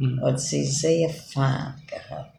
Hmm. عزیزه فقر